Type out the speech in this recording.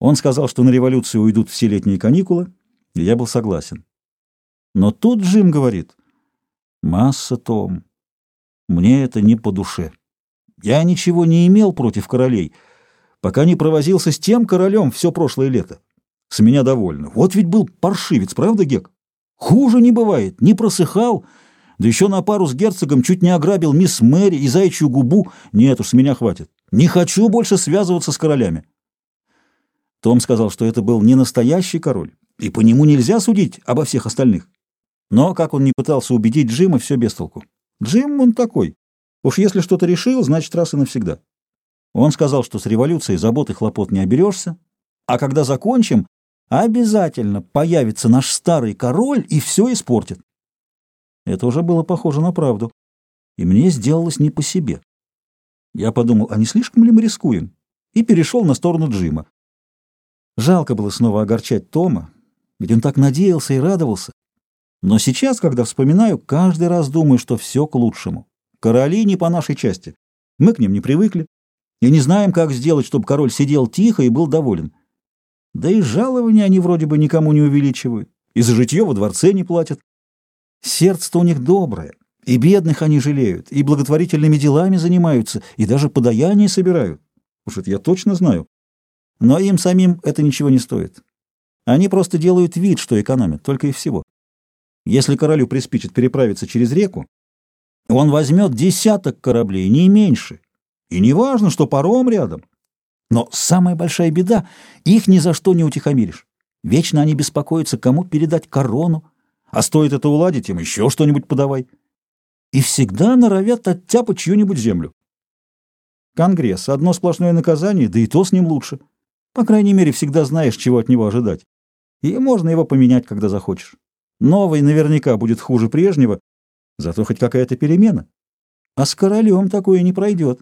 Он сказал, что на революцию уйдут все летние каникулы, и я был согласен. Но тут Джим говорит, «Масса, Том, мне это не по душе. Я ничего не имел против королей, пока не провозился с тем королем все прошлое лето. С меня довольно. Вот ведь был паршивец, правда, Гек? Хуже не бывает, не просыхал, да еще на пару с герцогом чуть не ограбил мисс Мэри и заячью губу. Нет уж, с меня хватит. Не хочу больше связываться с королями». Том сказал, что это был не настоящий король, и по нему нельзя судить обо всех остальных. Но, как он не пытался убедить Джима, все без толку. Джим он такой. Уж если что-то решил, значит раз и навсегда. Он сказал, что с революцией забот и хлопот не оберешься, а когда закончим, обязательно появится наш старый король и все испортит. Это уже было похоже на правду, и мне сделалось не по себе. Я подумал, а не слишком ли мы рискуем? И перешел на сторону Джима. Жалко было снова огорчать Тома, ведь он так надеялся и радовался. Но сейчас, когда вспоминаю, каждый раз думаю, что все к лучшему. Короли не по нашей части. Мы к ним не привыкли и не знаем, как сделать, чтобы король сидел тихо и был доволен. Да и жалования они вроде бы никому не увеличивают, и за житье во дворце не платят. Сердце-то у них доброе, и бедных они жалеют, и благотворительными делами занимаются, и даже подаяние собирают. Уж это я точно знаю. Но им самим это ничего не стоит. Они просто делают вид, что экономят, только и всего. Если королю приспичит переправиться через реку, он возьмет десяток кораблей, не меньше. И не важно, что паром рядом. Но самая большая беда — их ни за что не утихомиришь. Вечно они беспокоятся, кому передать корону, а стоит это уладить, им еще что-нибудь подавай. И всегда норовят оттяпать чью-нибудь землю. Конгресс — одно сплошное наказание, да и то с ним лучше. По крайней мере, всегда знаешь, чего от него ожидать. И можно его поменять, когда захочешь. Новый наверняка будет хуже прежнего, зато хоть какая-то перемена. А с королем такое не пройдет.